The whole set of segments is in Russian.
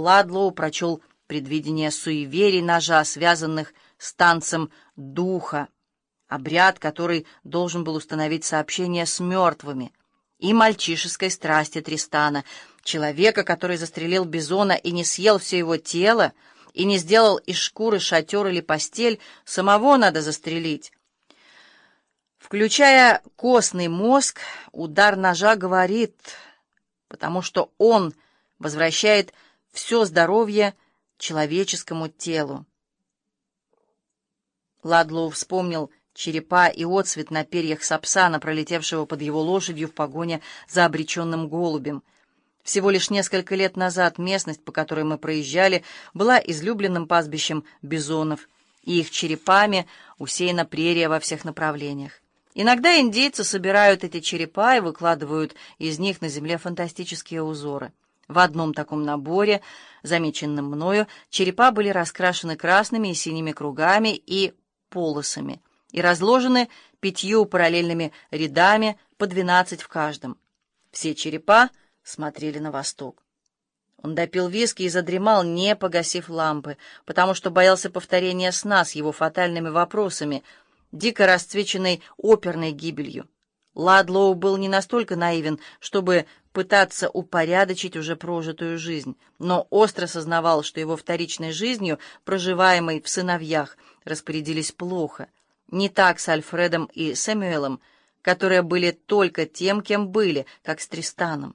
Ладлоу прочел предвидение суеверий ножа, связанных с танцем духа, обряд, который должен был установить сообщение с мертвыми, и мальчишеской страсти Тристана, человека, который застрелил бизона и не съел все его тело, и не сделал из шкуры шатер или постель, самого надо застрелить. Включая костный мозг, удар ножа говорит, потому что он возвращает все здоровье человеческому телу. Ладлоу вспомнил черепа и отцвет на перьях сапсана, пролетевшего под его лошадью в погоне за обреченным голубем. Всего лишь несколько лет назад местность, по которой мы проезжали, была излюбленным пастбищем бизонов, и их черепами усеяна прерия во всех направлениях. Иногда индейцы собирают эти черепа и выкладывают из них на земле фантастические узоры. В одном таком наборе, замеченном мною, черепа были раскрашены красными и синими кругами и полосами и разложены пятью параллельными рядами по двенадцать в каждом. Все черепа смотрели на восток. Он допил виски и задремал, не погасив лампы, потому что боялся повторения сна с его фатальными вопросами, дико расцвеченной оперной гибелью. Ладлоу был не настолько наивен, чтобы пытаться упорядочить уже прожитую жизнь, но остро сознавал, что его вторичной жизнью, проживаемой в сыновьях, распорядились плохо. Не так с Альфредом и Сэмюэлом, которые были только тем, кем были, как с Тристаном.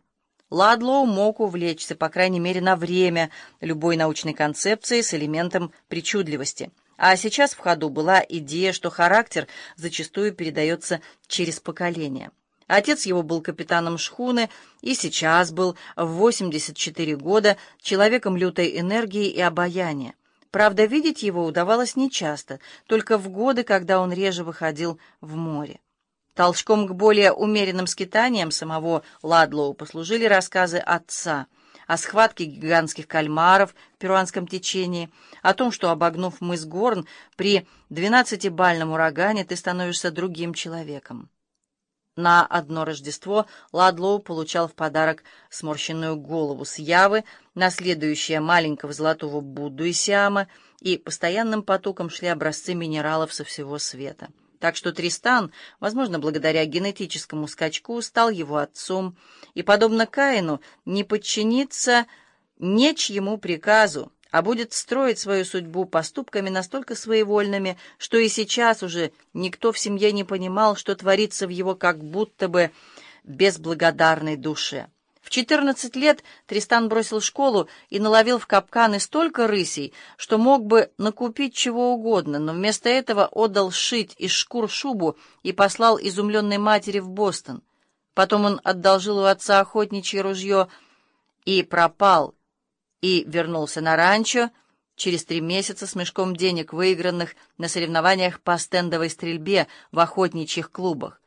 Ладлоу мог увлечься, по крайней мере, на время, любой научной концепцией с элементом причудливости. А сейчас в ходу была идея, что характер зачастую передается через поколение. Отец его был капитаном шхуны и сейчас был в 84 года человеком лютой энергии и обаяния. Правда, видеть его удавалось нечасто, только в годы, когда он реже выходил в море. Толчком к более умеренным скитаниям самого Ладлоу послужили рассказы отца о схватке гигантских кальмаров в перуанском течении, о том, что, обогнув мыс Горн, при двенадцатибальном урагане ты становишься другим человеком. На одно Рождество Ладлоу получал в подарок сморщенную голову с Явы, наследующая маленького золотого Будду и Сиама, и постоянным потоком шли образцы минералов со всего света. Так что Тристан, возможно, благодаря генетическому скачку, стал его отцом, и, подобно Каину, не подчинится нечьему приказу, а будет строить свою судьбу поступками настолько своевольными, что и сейчас уже никто в семье не понимал, что творится в его как будто бы безблагодарной душе. В 14 лет Тристан бросил школу и наловил в капканы столько рысей, что мог бы накупить чего угодно, но вместо этого отдал шить из шкур шубу и послал изумленной матери в Бостон. Потом он одолжил у отца охотничье ружье и пропал, и вернулся на ранчо через три месяца с мешком денег, выигранных на соревнованиях по стендовой стрельбе в охотничьих клубах.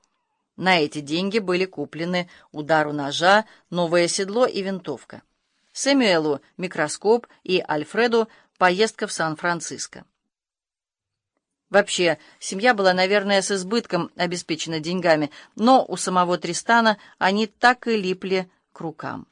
На эти деньги были куплены удару ножа, новое седло и винтовка. Сэмюэлу — микроскоп и Альфреду — поездка в Сан-Франциско. Вообще, семья была, наверное, с избытком обеспечена деньгами, но у самого Тристана они так и липли к рукам.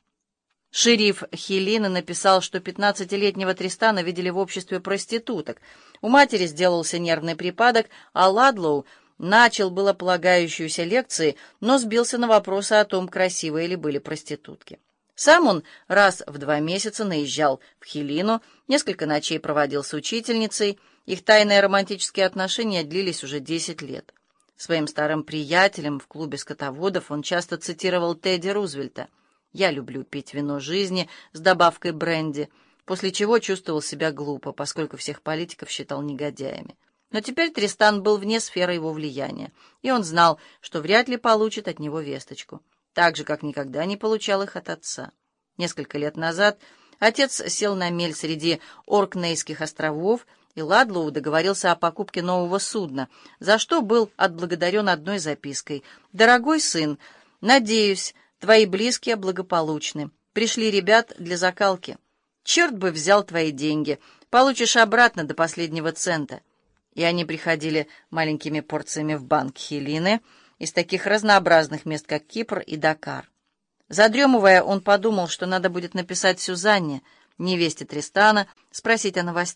Шериф Хелина написал, что пятнадцатилетнего Тристана видели в обществе проституток. У матери сделался нервный припадок, а Ладлоу начал было полагающуюся лекции, но сбился на вопросы о том, красивые ли были проститутки. Сам он раз в два месяца наезжал в Хелину, несколько ночей проводил с учительницей, их тайные романтические отношения длились уже десять лет. Своим старым приятелем в клубе скотоводов он часто цитировал Тедди Рузвельта — я люблю пить вино жизни с добавкой бренди, после чего чувствовал себя глупо, поскольку всех политиков считал негодяями. Но теперь Тристан был вне сферы его влияния, и он знал, что вряд ли получит от него весточку, так же, как никогда не получал их от отца. Несколько лет назад отец сел на мель среди Оркнейских островов, и Ладлоу договорился о покупке нового судна, за что был отблагодарен одной запиской. «Дорогой сын, надеюсь, Твои близкие благополучны. Пришли ребят для закалки. Черт бы взял твои деньги. Получишь обратно до последнего цента. И они приходили маленькими порциями в банк Хелины из таких разнообразных мест, как Кипр и Дакар. Задремывая, он подумал, что надо будет написать Сюзанне, невесте Тристана, спросить о новостях.